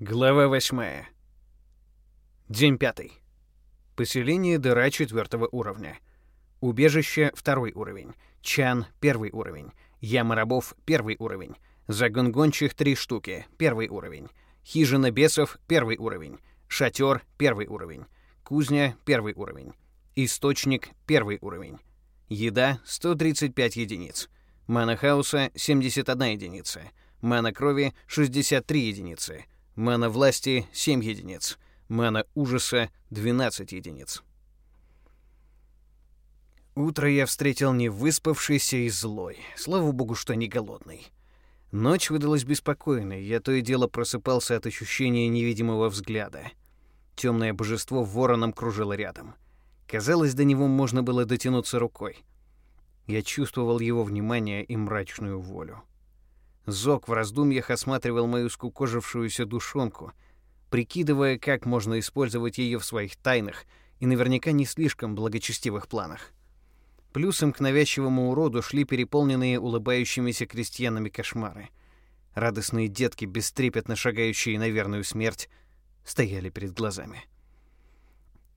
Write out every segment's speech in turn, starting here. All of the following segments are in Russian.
Глава восьмая. День пятый. Поселение дыра четвертого уровня. Убежище второй уровень. Чан первый уровень. Яма рабов первый уровень. Загон гончих три штуки первый уровень. Хижина бесов первый уровень. Шатер первый уровень. Кузня первый уровень. Источник первый уровень. Еда 135 единиц. Мана хаоса 71 единица. Мана крови 63 единицы. Мана власти — 7 единиц. Мана ужаса — 12 единиц. Утро я встретил не выспавшийся и злой. Слава богу, что не голодный. Ночь выдалась беспокойной, я то и дело просыпался от ощущения невидимого взгляда. Темное божество вороном кружило рядом. Казалось, до него можно было дотянуться рукой. Я чувствовал его внимание и мрачную волю. Зок в раздумьях осматривал мою скукожившуюся душонку, прикидывая, как можно использовать ее в своих тайных и наверняка не слишком благочестивых планах. Плюсом к навязчивому уроду шли переполненные улыбающимися крестьянами кошмары. Радостные детки, бестрепетно шагающие на верную смерть, стояли перед глазами.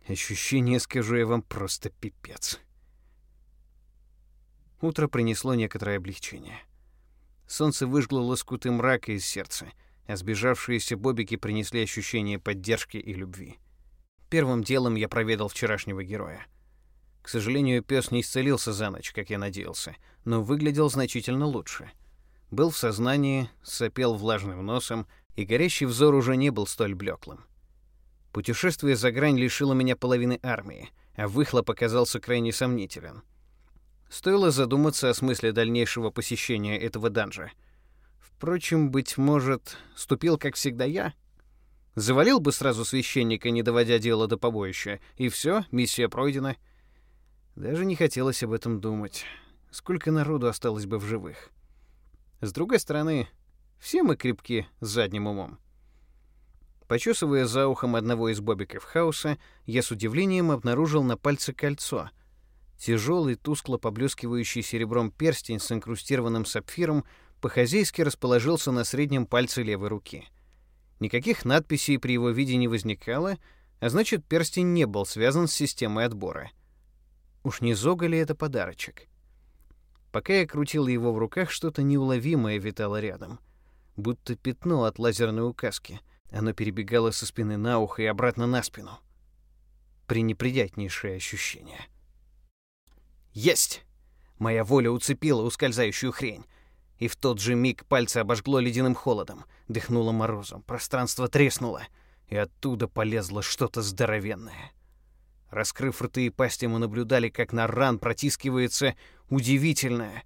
Ощущение, скажу я вам, просто пипец. Утро принесло некоторое облегчение. Солнце выжгло лоскуты мрака из сердца, а сбежавшиеся бобики принесли ощущение поддержки и любви. Первым делом я проведал вчерашнего героя. К сожалению, пес не исцелился за ночь, как я надеялся, но выглядел значительно лучше. Был в сознании, сопел влажным носом, и горящий взор уже не был столь блеклым. Путешествие за грань лишило меня половины армии, а выхлоп оказался крайне сомнителен — Стоило задуматься о смысле дальнейшего посещения этого данжа. Впрочем, быть может, ступил, как всегда, я? Завалил бы сразу священника, не доводя дело до побоища, и все, миссия пройдена. Даже не хотелось об этом думать. Сколько народу осталось бы в живых? С другой стороны, все мы крепки с задним умом. Почесывая за ухом одного из бобиков хаоса, я с удивлением обнаружил на пальце кольцо — Тяжелый, тускло поблескивающий серебром перстень с инкрустированным сапфиром по-хозяйски расположился на среднем пальце левой руки. Никаких надписей при его виде не возникало, а значит, перстень не был связан с системой отбора. Уж не зога ли это подарочек? Пока я крутил его в руках, что-то неуловимое витало рядом, будто пятно от лазерной указки. Оно перебегало со спины на ухо и обратно на спину. Пренеприятнейшее ощущение. Есть! Моя воля уцепила ускользающую хрень. И в тот же миг пальцы обожгло ледяным холодом, дыхнуло морозом, пространство треснуло, и оттуда полезло что-то здоровенное. Раскрыв рты и пасти, мы наблюдали, как на ран протискивается удивительная,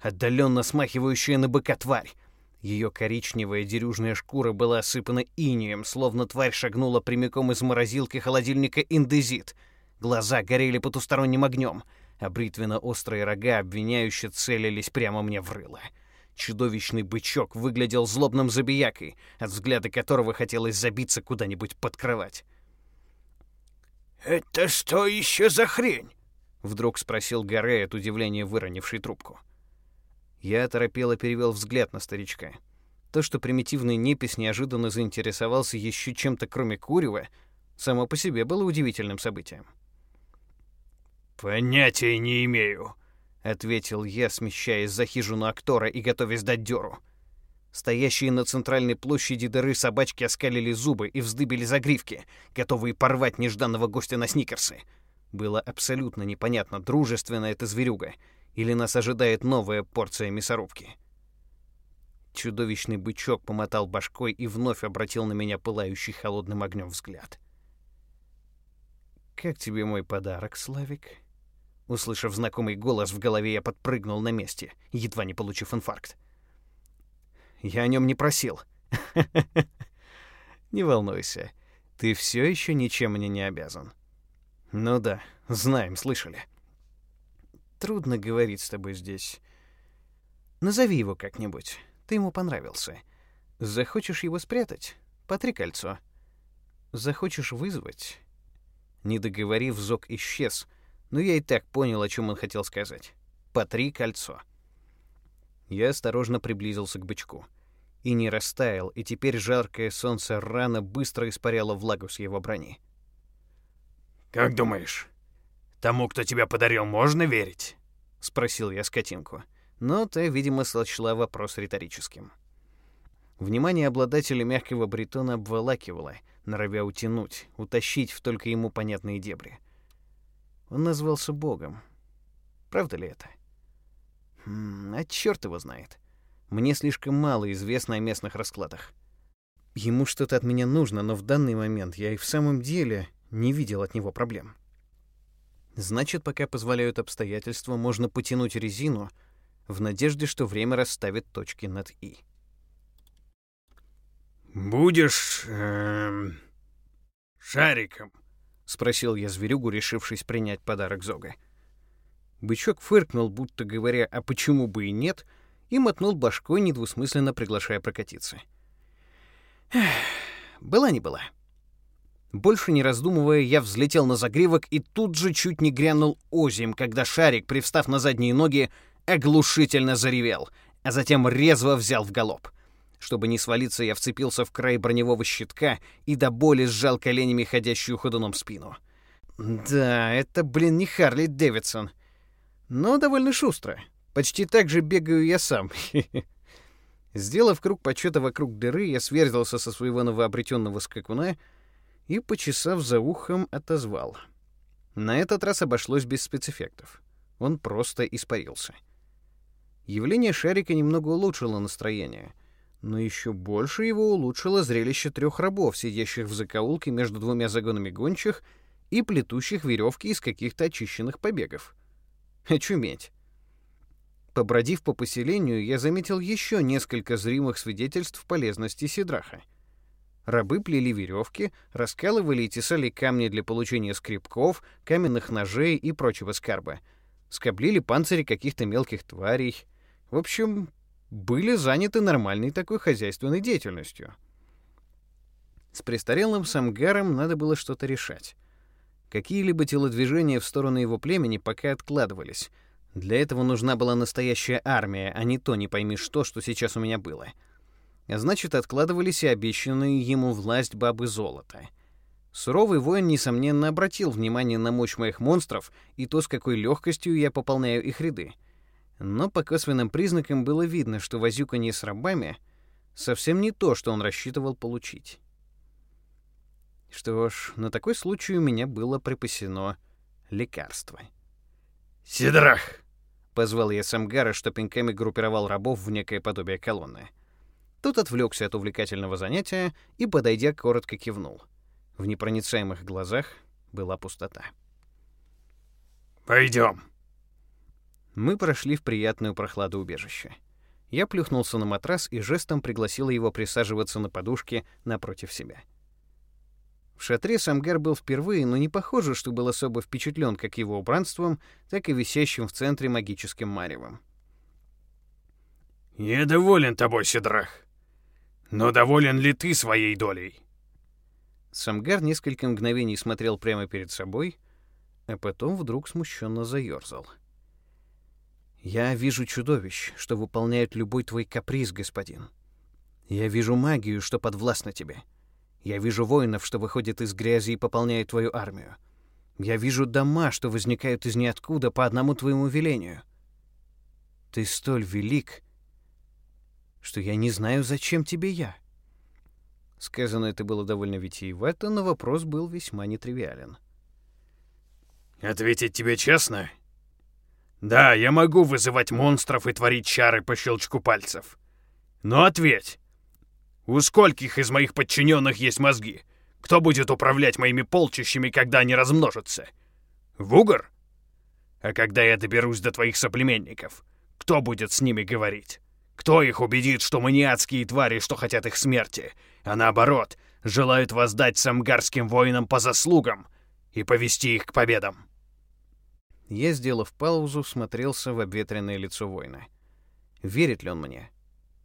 отдаленно смахивающая на быка тварь. Ее коричневая дерюжная шкура была осыпана инием, словно тварь шагнула прямиком из морозилки холодильника индезит. Глаза горели потусторонним огнем — а бритвенно-острые рога обвиняюще целились прямо мне в рыло. Чудовищный бычок выглядел злобным забиякой, от взгляда которого хотелось забиться куда-нибудь под кровать. «Это что еще за хрень?» — вдруг спросил Гаре от удивления, выронивший трубку. Я оторопело перевел взгляд на старичка. То, что примитивный непись неожиданно заинтересовался еще чем-то кроме курева, само по себе было удивительным событием. «Понятия не имею», — ответил я, смещаясь за хижину актора и готовясь дать дёру. Стоящие на центральной площади дыры собачки оскалили зубы и вздыбили загривки, готовые порвать нежданного гостя на сникерсы. Было абсолютно непонятно, дружественно это зверюга, или нас ожидает новая порция мясорубки. Чудовищный бычок помотал башкой и вновь обратил на меня пылающий холодным огнем взгляд. «Как тебе мой подарок, Славик?» Услышав знакомый голос в голове, я подпрыгнул на месте, едва не получив инфаркт. Я о нем не просил. Не волнуйся, ты все еще ничем мне не обязан. Ну да, знаем, слышали. Трудно говорить с тобой здесь. Назови его как-нибудь. Ты ему понравился. Захочешь его спрятать? Потри кольцо. Захочешь вызвать? Не договорив, Зок исчез, но я и так понял, о чем он хотел сказать. «По три кольцо». Я осторожно приблизился к бычку. и не растаял, и теперь жаркое солнце рано быстро испаряло влагу с его брони. «Как думаешь, тому, кто тебя подарил, можно верить?» — спросил я скотинку, но та, видимо, сочла вопрос риторическим. Внимание обладателя мягкого бритона обволакивало, норовя утянуть, утащить в только ему понятные дебри. Он назвался Богом. Правда ли это? Хм, а черт его знает. Мне слишком мало известно о местных раскладах. Ему что-то от меня нужно, но в данный момент я и в самом деле не видел от него проблем. Значит, пока позволяют обстоятельства, можно потянуть резину в надежде, что время расставит точки над «и». «Будешь... Э, шариком?» — спросил я зверюгу, решившись принять подарок Зога. Бычок фыркнул, будто говоря, а почему бы и нет, и мотнул башкой, недвусмысленно приглашая прокатиться. Эх, была не была. Больше не раздумывая, я взлетел на загривок и тут же чуть не грянул озим, когда шарик, привстав на задние ноги, оглушительно заревел, а затем резво взял в галоп. Чтобы не свалиться, я вцепился в край броневого щитка и до боли сжал коленями ходящую ходуном спину. Да, это, блин, не Харли Дэвидсон. Но довольно шустро. Почти так же бегаю я сам. Сделав круг почета вокруг дыры, я сверзился со своего новообретенного скакуна и, почесав за ухом, отозвал. На этот раз обошлось без спецэффектов. Он просто испарился. Явление шарика немного улучшило настроение, но еще больше его улучшило зрелище трех рабов, сидящих в закоулке между двумя загонами гончих и плетущих веревки из каких-то очищенных побегов. Очуметь. Побродив по поселению, я заметил еще несколько зримых свидетельств полезности Сидраха — Рабы плели веревки, раскалывали и тесали камни для получения скребков, каменных ножей и прочего скарба. Скоблили панцири каких-то мелких тварей. В общем, были заняты нормальной такой хозяйственной деятельностью. С престарелым самгаром надо было что-то решать. Какие-либо телодвижения в сторону его племени пока откладывались. Для этого нужна была настоящая армия, а не то не пойми что, что сейчас у меня было. — а значит, откладывались и обещанные ему власть бабы золота. Суровый воин, несомненно, обратил внимание на мощь моих монстров и то, с какой легкостью я пополняю их ряды. Но по косвенным признакам было видно, что возюканье с рабами совсем не то, что он рассчитывал получить. Что ж, на такой случай у меня было припасено лекарство. «Сидрах!» — позвал я Самгара, что пинками группировал рабов в некое подобие колонны. Тот отвлекся от увлекательного занятия и, подойдя, коротко кивнул. В непроницаемых глазах была пустота. «Пойдем». Мы прошли в приятную прохладу убежища. Я плюхнулся на матрас и жестом пригласил его присаживаться на подушке напротив себя. В шатре Самгар был впервые, но не похоже, что был особо впечатлен как его убранством, так и висящим в центре магическим маревом. «Я доволен тобой, Сидрах», но доволен ли ты своей долей? Самгар несколько мгновений смотрел прямо перед собой, а потом вдруг смущенно заерзал. «Я вижу чудовищ, что выполняют любой твой каприз, господин. Я вижу магию, что подвластна тебе. Я вижу воинов, что выходят из грязи и пополняют твою армию. Я вижу дома, что возникают из ниоткуда по одному твоему велению. Ты столь велик, что я не знаю, зачем тебе я. Сказано это было довольно витиевато, но вопрос был весьма нетривиален. «Ответить тебе честно? Да, я могу вызывать монстров и творить чары по щелчку пальцев. Но ответь, у скольких из моих подчиненных есть мозги? Кто будет управлять моими полчищами, когда они размножатся? Вугар? А когда я доберусь до твоих соплеменников, кто будет с ними говорить? Кто их убедит, что мы не адские твари, что хотят их смерти, а наоборот, желают воздать самгарским воинам по заслугам и повести их к победам?» Я, сделав паузу, смотрелся в обветренное лицо воина. Верит ли он мне?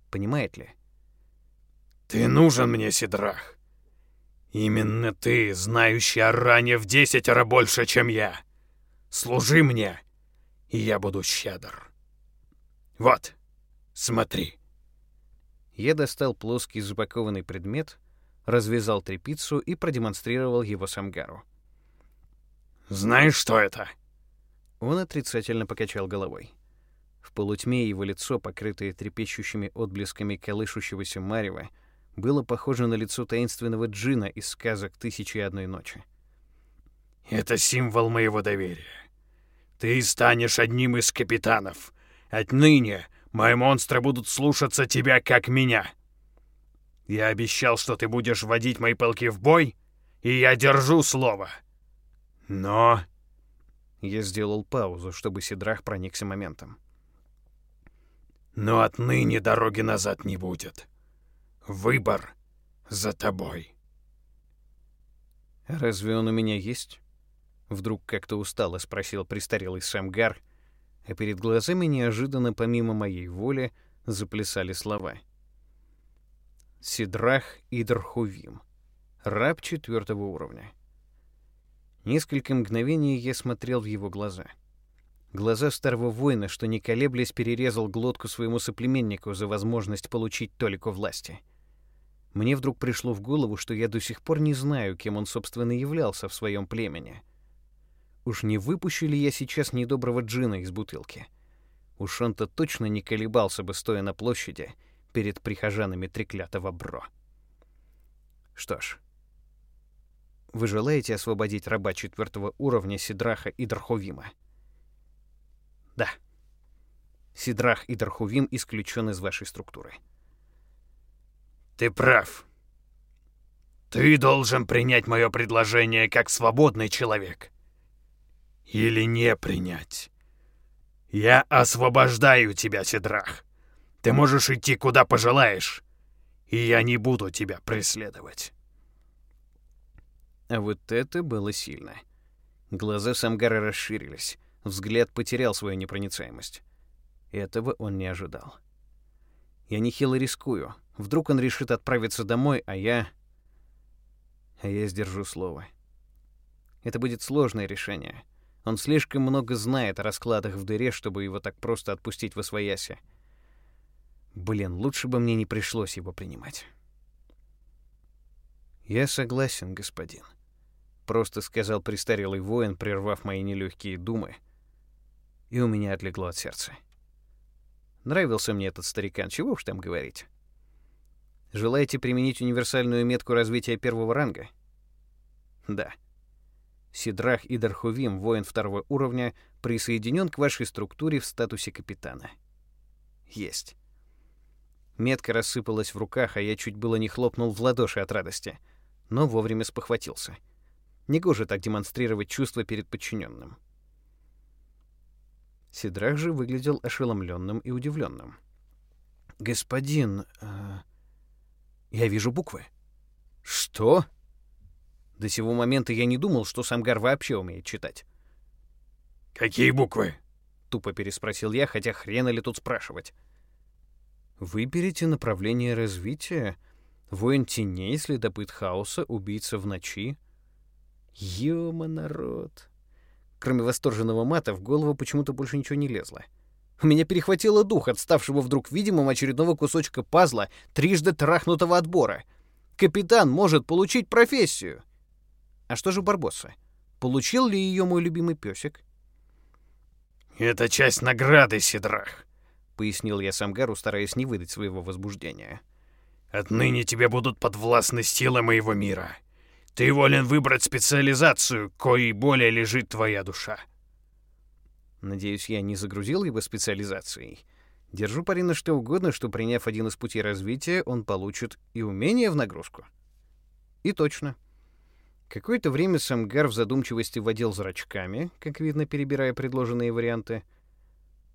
Понимает ли? «Ты нужен мне, Сидрах. Именно ты, знающий о ране в десятеро больше, чем я. Служи мне, и я буду щедр. Вот, Смотри. Я достал плоский запакованный предмет, развязал трепицу и продемонстрировал его Самгару. «Знаешь, что это?» Он отрицательно покачал головой. В полутьме его лицо, покрытое трепещущими отблесками колышущегося марева, было похоже на лицо таинственного джина из сказок «Тысячи и одной ночи». «Это символ моего доверия. Ты станешь одним из капитанов. Отныне мои монстры будут слушаться тебя, как меня. Я обещал, что ты будешь вводить мои полки в бой, и я держу слово. Но...» Я сделал паузу, чтобы Сидрах проникся моментом. «Но отныне дороги назад не будет. Выбор за тобой». «Разве он у меня есть?» Вдруг как-то устало спросил престарелый Самгар, а перед глазами неожиданно, помимо моей воли, заплясали слова. Сидрах Идрхувим. Раб четвертого уровня. Несколько мгновений я смотрел в его глаза. Глаза старого воина, что не колеблясь перерезал глотку своему соплеменнику за возможность получить толику власти. Мне вдруг пришло в голову, что я до сих пор не знаю, кем он, собственно, являлся в своем племени. Уж не выпущу ли я сейчас недоброго джина из бутылки? Уж он-то точно не колебался бы, стоя на площади, перед прихожанами треклятого бро. Что ж, вы желаете освободить раба четвертого уровня Сидраха и Дарховима? Да. Сидрах и Дарховим исключен из вашей структуры. Ты прав. Ты должен принять мое предложение как свободный человек. Или не принять. Я освобождаю тебя, Сидрах. Ты можешь идти куда пожелаешь, и я не буду тебя преследовать. А вот это было сильно. Глаза Самгара расширились, взгляд потерял свою непроницаемость. Этого он не ожидал. Я нехило рискую. Вдруг он решит отправиться домой, а я... А я сдержу слово. Это будет сложное решение. Он слишком много знает о раскладах в дыре, чтобы его так просто отпустить в освояси. Блин, лучше бы мне не пришлось его принимать. Я согласен, господин. — просто сказал престарелый воин, прервав мои нелегкие думы, и у меня отлегло от сердца. Нравился мне этот старикан, чего уж там говорить. Желаете применить универсальную метку развития первого ранга? Да. Сидрах Идархувим, воин второго уровня, присоединен к вашей структуре в статусе капитана. Есть. Метка рассыпалась в руках, а я чуть было не хлопнул в ладоши от радости, но вовремя спохватился — Негоже так демонстрировать чувства перед подчиненным. Сидрах же выглядел ошеломленным и удивленным. «Господин, э, я вижу буквы». «Что?» До сего момента я не думал, что Самгар вообще умеет читать. «Какие буквы?» — тупо переспросил я, хотя хрена ли тут спрашивать. «Выберите направление развития. Воин теней, следопыт хаоса, убийца в ночи, Ёма, народ. Кроме восторженного мата, в голову почему-то больше ничего не лезло. У меня перехватило дух от ставшего вдруг видимым очередного кусочка пазла, трижды трахнутого отбора. Капитан может получить профессию. А что же Барбосса? Получил ли ее мой любимый песик? «Это часть награды, Сидрах», — пояснил я Самгару, стараясь не выдать своего возбуждения. «Отныне тебе будут подвластны силы моего мира. Ты волен выбрать специализацию, коей более лежит твоя душа. Надеюсь, я не загрузил его специализацией. Держу пари на что угодно, что приняв один из путей развития, он получит и умение в нагрузку. И точно. Какое-то время Самгар в задумчивости водил зрачками, как видно, перебирая предложенные варианты,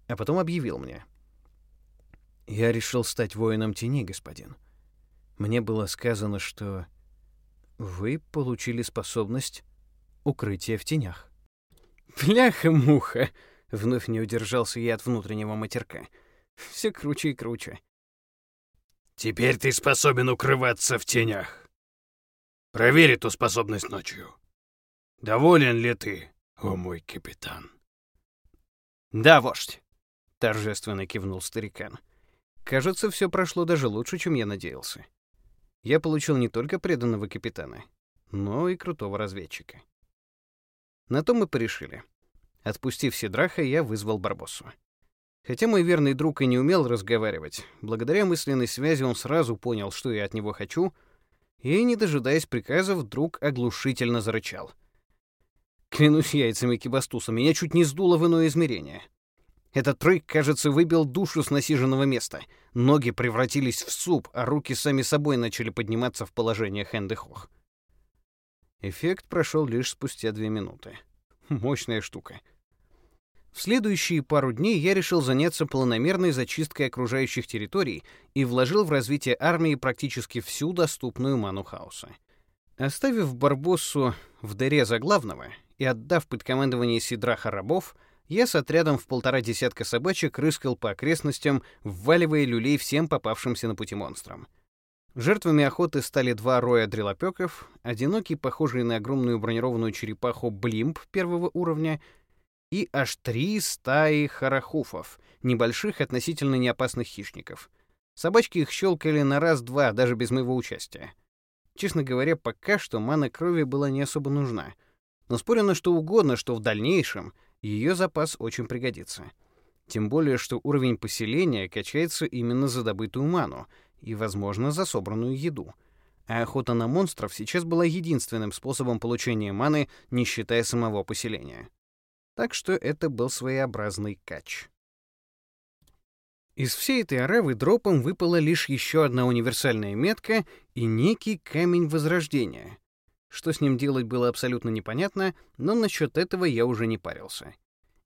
а потом объявил мне. «Я решил стать воином тени, господин. Мне было сказано, что вы получили способность укрытия в тенях. Бляха-муха! Вновь не удержался я от внутреннего матерка. Все круче и круче. Теперь ты способен укрываться в тенях. Проверь эту способность ночью. Доволен ли ты, о мой капитан? Да, вождь, торжественно кивнул старикан. Кажется, все прошло даже лучше, чем я надеялся. Я получил не только преданного капитана, но и крутого разведчика. На то мы порешили. Отпустив Сидраха, я вызвал Барбоссу. Хотя мой верный друг и не умел разговаривать, благодаря мысленной связи он сразу понял, что я от него хочу, и, не дожидаясь приказа, вдруг оглушительно зарычал. Клянусь яйцами Кибастуса, меня чуть не сдуло в иное измерение. Этот трек, кажется, выбил душу с насиженного места. Ноги превратились в суп, а руки сами собой начали подниматься в положение хэнды-хох. Эффект прошел лишь спустя две минуты. Мощная штука. В следующие пару дней я решил заняться планомерной зачисткой окружающих территорий и вложил в развитие армии практически всю доступную ману хаоса. Оставив Барбоссу в дыре за главного и отдав под командование Сидраха рабов, я с отрядом в полтора десятка собачек рыскал по окрестностям, вваливая люлей всем попавшимся на пути монстрам. Жертвами охоты стали два роя дрелопеков, одинокий, похожий на огромную бронированную черепаху блимп первого уровня, и аж три стаи харахуфов, небольших относительно неопасных хищников. Собачки их щелкали на раз-два, даже без моего участия. Честно говоря, пока что мана крови была не особо нужна. Но спорю на что угодно, что в дальнейшем — ее запас очень пригодится. Тем более, что уровень поселения качается именно за добытую ману и, возможно, за собранную еду. А охота на монстров сейчас была единственным способом получения маны, не считая самого поселения. Так что это был своеобразный кач. Из всей этой аравы дропом выпала лишь еще одна универсальная метка и некий камень возрождения, что с ним делать было абсолютно непонятно, но насчет этого я уже не парился.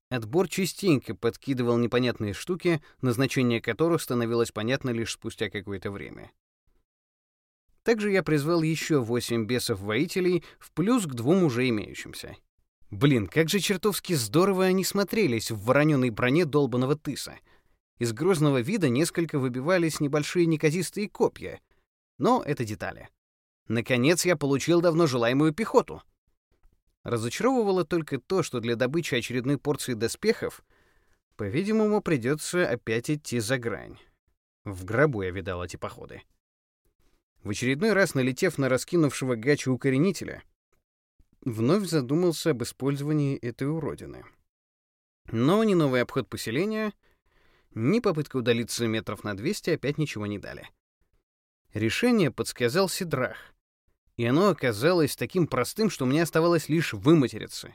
Отбор частенько подкидывал непонятные штуки, назначение которых становилось понятно лишь спустя какое-то время. Также я призвал еще восемь бесов-воителей в плюс к двум уже имеющимся. Блин, как же чертовски здорово они смотрелись в вороненой броне долбаного тыса. Из грозного вида несколько выбивались небольшие неказистые копья. Но это детали. Наконец я получил давно желаемую пехоту. Разочаровывало только то, что для добычи очередной порции доспехов, по-видимому, придется опять идти за грань. В гробу я видал эти походы. В очередной раз, налетев на раскинувшего гачи укоренителя, вновь задумался об использовании этой уродины. Но ни новый обход поселения, ни попытка удалиться метров на 200 опять ничего не дали. Решение подсказал Сидрах, и оно оказалось таким простым, что мне оставалось лишь выматериться.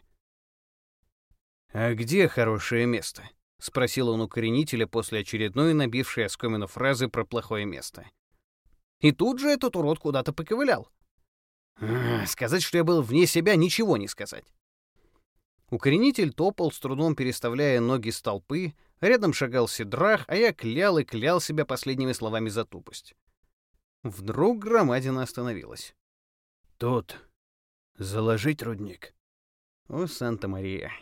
«А где хорошее место?» — спросил он у коренителя после очередной набившей оскомину фразы про плохое место. И тут же этот урод куда-то поковылял. Сказать, что я был вне себя, ничего не сказать. Укоренитель топал, с трудом переставляя ноги с толпы, рядом шагал Сидрах, а я клял и клял себя последними словами за тупость. Вдруг громадина остановилась. Тут заложить рудник. О, Санта-Мария.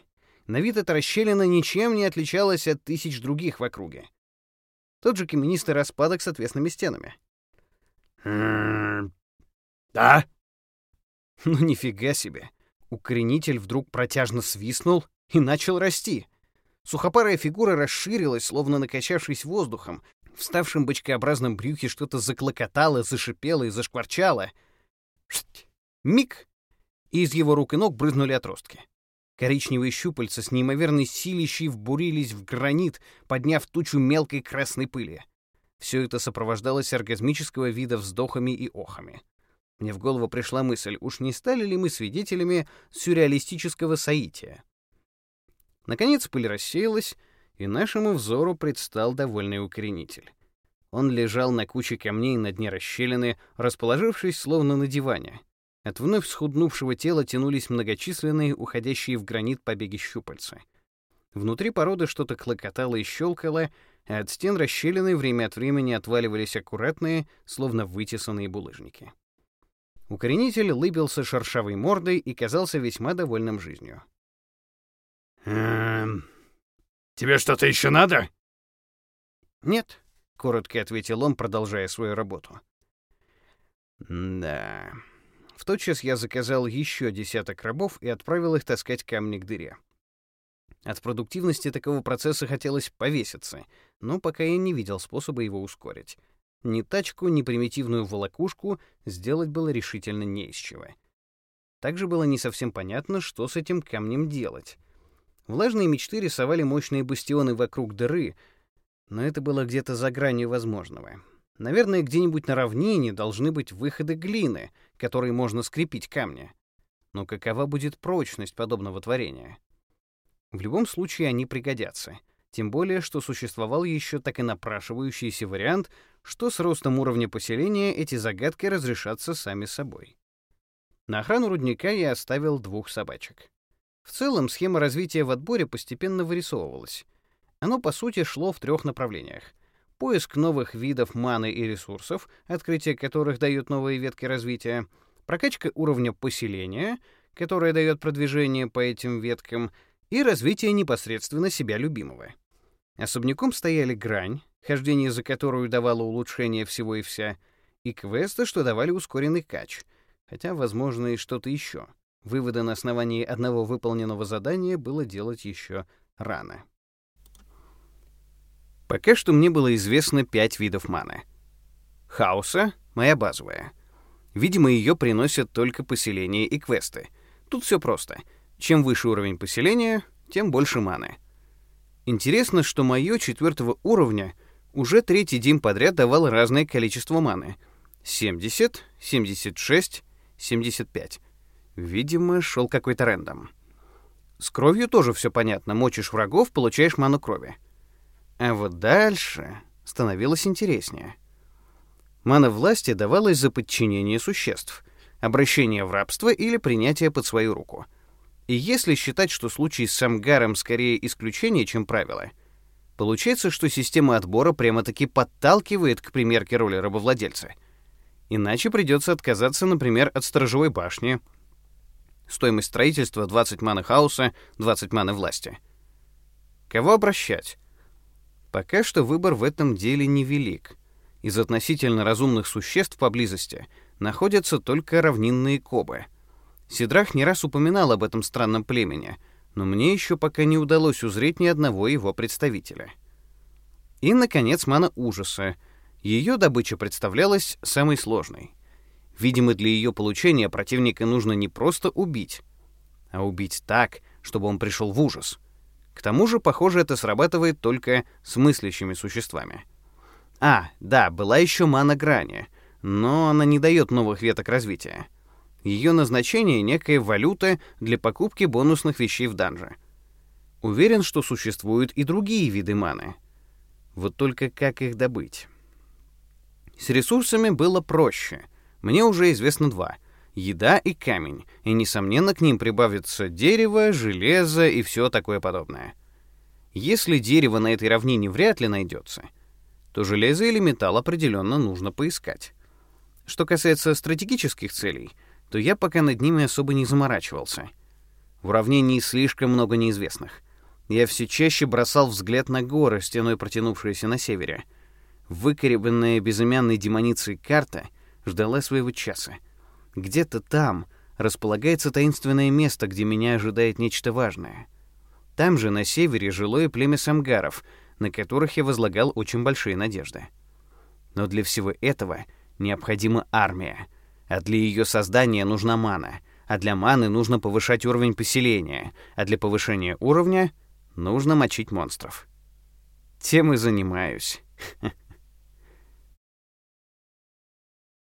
На вид эта расщелина ничем не отличалась от тысяч других в округе. Тот же каменистый распадок с отвесными стенами. Да? Ну нифига себе. Укоренитель вдруг протяжно свистнул и начал расти. Сухопарая фигура расширилась, словно накачавшись воздухом. В ставшем бочкообразном брюхе что-то заклокотало, зашипело и зашкварчало. Миг, и из его рук и ног брызнули отростки. Коричневые щупальца с неимоверной силищей вбурились в гранит, подняв тучу мелкой красной пыли. Все это сопровождалось оргазмического вида вздохами и охами. Мне в голову пришла мысль, уж не стали ли мы свидетелями сюрреалистического соития? Наконец пыль рассеялась, и нашему взору предстал довольный укоренитель. Он лежал на куче камней на дне расщелины, расположившись словно на диване, от вновь схуднувшего тела тянулись многочисленные, уходящие в гранит побеги щупальца. Внутри породы что-то клокотало и щелкало, а от стен расщелины время от времени отваливались аккуратные, словно вытесанные булыжники. Укоренитель лыбился шершавой мордой и казался весьма довольным жизнью. «Эм... Тебе что-то еще надо?» «Нет», — коротко ответил он, продолжая свою работу. «Да...» В тот час я заказал еще десяток рабов и отправил их таскать камни к дыре. От продуктивности такого процесса хотелось повеситься, но пока я не видел способа его ускорить. Ни тачку, ни примитивную волокушку сделать было решительно не из чего. Также было не совсем понятно, что с этим камнем делать. Влажные мечты рисовали мощные бастионы вокруг дыры, но это было где-то за гранью возможного. Наверное, где-нибудь на равнине должны быть выходы глины, которые можно скрепить камни. Но какова будет прочность подобного творения? В любом случае они пригодятся. Тем более, что существовал еще так и напрашивающийся вариант, что с ростом уровня поселения эти загадки разрешатся сами собой. На охрану рудника я оставил двух собачек. В целом, схема развития в отборе постепенно вырисовывалась. Оно, по сути, шло в трех направлениях. Поиск новых видов маны и ресурсов, открытие которых дает новые ветки развития, прокачка уровня поселения, которое дает продвижение по этим веткам, и развитие непосредственно себя любимого. Особняком стояли грань, хождение за которую давало улучшение всего и вся, и квесты, что давали ускоренный кач, хотя, возможно, и что-то еще. Выводы на основании одного выполненного задания было делать еще рано. Пока что мне было известно пять видов маны. Хаоса — моя базовая. Видимо, ее приносят только поселения и квесты. Тут все просто. Чем выше уровень поселения, тем больше маны. Интересно, что мое четвертого уровня уже третий день подряд давал разное количество маны. 70, 76, 75. Видимо, шел какой-то рендом. С кровью тоже все понятно. Мочишь врагов, получаешь ману крови. А вот дальше становилось интереснее. Мана власти давалась за подчинение существ, обращение в рабство или принятие под свою руку. И если считать, что случай с Самгаром скорее исключение, чем правило, получается, что система отбора прямо-таки подталкивает к примерке роли рабовладельца. Иначе придется отказаться, например, от сторожевой башни — Стоимость строительства 20 маны хаоса, 20 маны власти. Кого обращать? Пока что выбор в этом деле невелик. Из относительно разумных существ поблизости находятся только равнинные кобы. Сидрах не раз упоминал об этом странном племени, но мне еще пока не удалось узреть ни одного его представителя. И, наконец, мана ужаса. Ее добыча представлялась самой сложной. Видимо, для ее получения противника нужно не просто убить, а убить так, чтобы он пришел в ужас. К тому же, похоже, это срабатывает только с мыслящими существами. А, да, была еще мана грани, но она не дает новых веток развития. Ее назначение — некая валюта для покупки бонусных вещей в данже. Уверен, что существуют и другие виды маны. Вот только как их добыть? С ресурсами было проще — мне уже известно два — еда и камень, и, несомненно, к ним прибавится дерево, железо и все такое подобное. Если дерево на этой равнине вряд ли найдется, то железо или металл определенно нужно поискать. Что касается стратегических целей, то я пока над ними особо не заморачивался. В уравнении слишком много неизвестных. Я все чаще бросал взгляд на горы, стеной протянувшиеся на севере. Выкоребанная безымянной демоницей карта ждала своего часа. Где-то там располагается таинственное место, где меня ожидает нечто важное. Там же, на севере, жило и племя самгаров, на которых я возлагал очень большие надежды. Но для всего этого необходима армия, а для ее создания нужна мана, а для маны нужно повышать уровень поселения, а для повышения уровня нужно мочить монстров. Тем и занимаюсь.